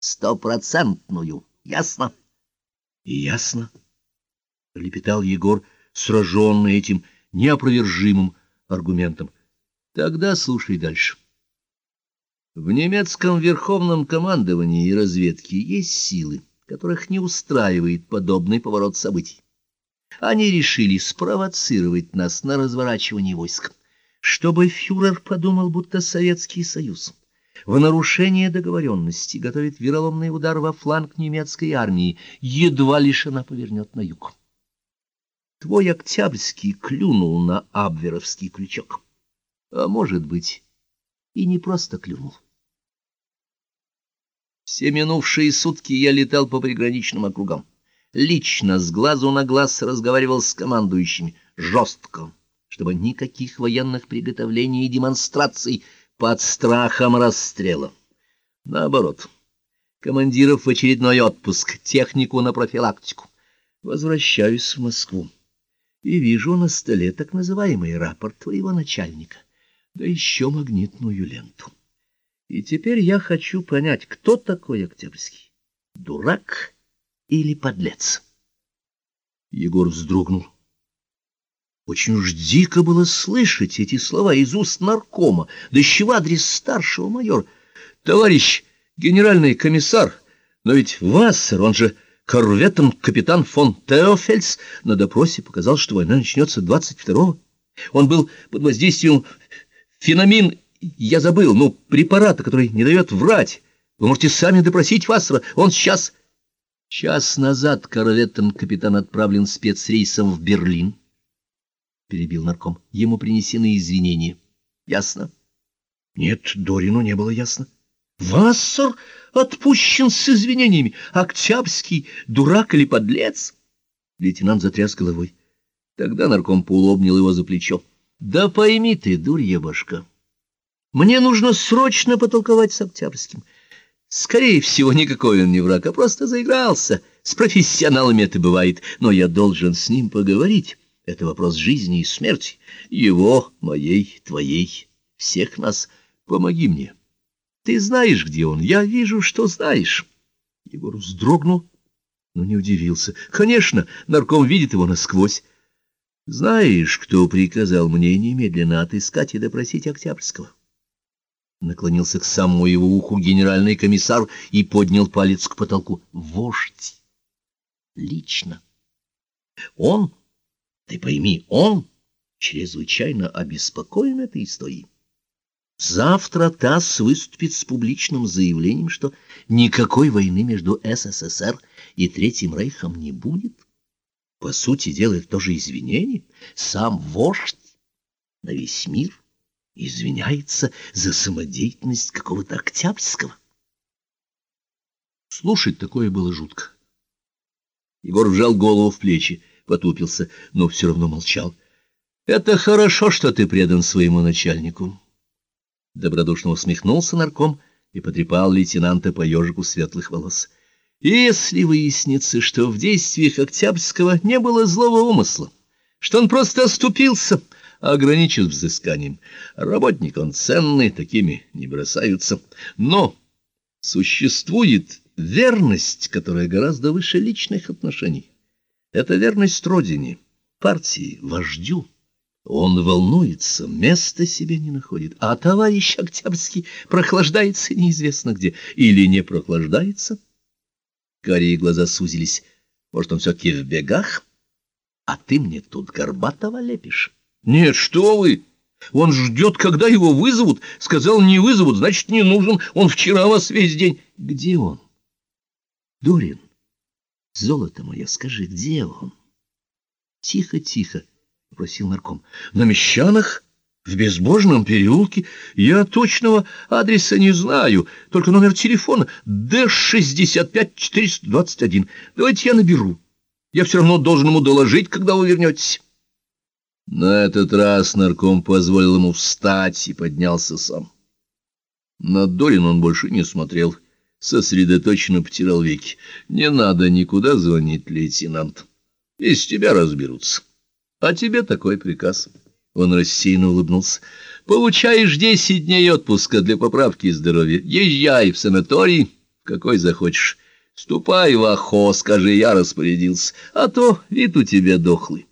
Стопроцентную. Ясно? — Ясно, — лепетал Егор, сраженный этим неопровержимым аргументом. — Тогда слушай дальше. В немецком верховном командовании и разведке есть силы, которых не устраивает подобный поворот событий. Они решили спровоцировать нас на разворачивание войск, чтобы фюрер подумал, будто Советский Союз в нарушение договоренности готовит вероломный удар во фланг немецкой армии, едва лишь она повернет на юг. Твой Октябрьский клюнул на абверовский крючок. А может быть, и не просто клюнул. Все минувшие сутки я летал по приграничным округам. Лично, с глазу на глаз, разговаривал с командующими, жестко, чтобы никаких военных приготовлений и демонстраций под страхом расстрела. Наоборот, командиров в очередной отпуск, технику на профилактику. Возвращаюсь в Москву и вижу на столе так называемый рапорт твоего начальника, да еще магнитную ленту. И теперь я хочу понять, кто такой Октябрьский? Дурак или подлец? Егор вздрогнул. Очень уж дико было слышать эти слова из уст наркома, да еще в адрес старшего майора. Товарищ генеральный комиссар, но ведь Вассер, он же корветом капитан фон Теофельс, на допросе показал, что война начнется 22-го. Он был под воздействием феномин я забыл, ну, препарата, который не дает врать. Вы можете сами допросить Вассера. Он сейчас... Час назад корветом капитан отправлен спецрейсом в Берлин. Перебил нарком. Ему принесены извинения. Ясно? Нет, Дорину не было ясно. Вассер отпущен с извинениями. Октябрьский дурак или подлец? Лейтенант затряс головой. Тогда нарком поулобнил его за плечо. Да пойми ты, дурья башка. Мне нужно срочно потолковать с Октябрьским. Скорее всего, никакой он не враг, а просто заигрался. С профессионалами это бывает, но я должен с ним поговорить. Это вопрос жизни и смерти. Его, моей, твоей, всех нас. Помоги мне. Ты знаешь, где он? Я вижу, что знаешь. Егор вздрогнул, но не удивился. Конечно, нарком видит его насквозь. Знаешь, кто приказал мне немедленно отыскать и допросить Октябрьского? Наклонился к самому его уху генеральный комиссар и поднял палец к потолку. Вождь. Лично. Он, ты пойми, он чрезвычайно обеспокоен этой историей. Завтра ТАСС выступит с публичным заявлением, что никакой войны между СССР и Третьим Рейхом не будет. По сути дела, это тоже извинение. Сам вождь на весь мир извиняется за самодеятельность какого-то Октябрьского. Слушать такое было жутко. Егор вжал голову в плечи, потупился, но все равно молчал. — Это хорошо, что ты предан своему начальнику. Добродушно усмехнулся нарком и потрепал лейтенанта по ежику светлых волос. — Если выяснится, что в действиях Октябрьского не было злого умысла, что он просто оступился ограничен взысканием. Работник он ценный, такими не бросаются. Но существует верность, которая гораздо выше личных отношений. Это верность родине, партии, вождю. Он волнуется, места себе не находит, а товарищ Октябрьский прохлаждается неизвестно где или не прохлаждается. Карие глаза сузились. Может, он все-таки в бегах? А ты мне тут Горбатова лепишь? Нет, что вы! Он ждет, когда его вызовут. Сказал, не вызовут, значит, не нужен. Он вчера вас весь день. Где он? Дорин, золото мое, скажи, где он? Тихо, тихо, просил нарком. На Мещанах? В безбожном переулке? Я точного адреса не знаю, только номер телефона Д-65-421. Давайте я наберу. Я все равно должен ему доложить, когда вы вернетесь. На этот раз нарком позволил ему встать и поднялся сам. На Дорин он больше не смотрел, сосредоточенно потирал веки. «Не надо никуда звонить, лейтенант. Из тебя разберутся. А тебе такой приказ». Он рассеянно улыбнулся. «Получаешь десять дней отпуска для поправки здоровья. Езжай в санаторий, какой захочешь. Ступай в Ахо, скажи, я распорядился, а то вид у тебя дохлый.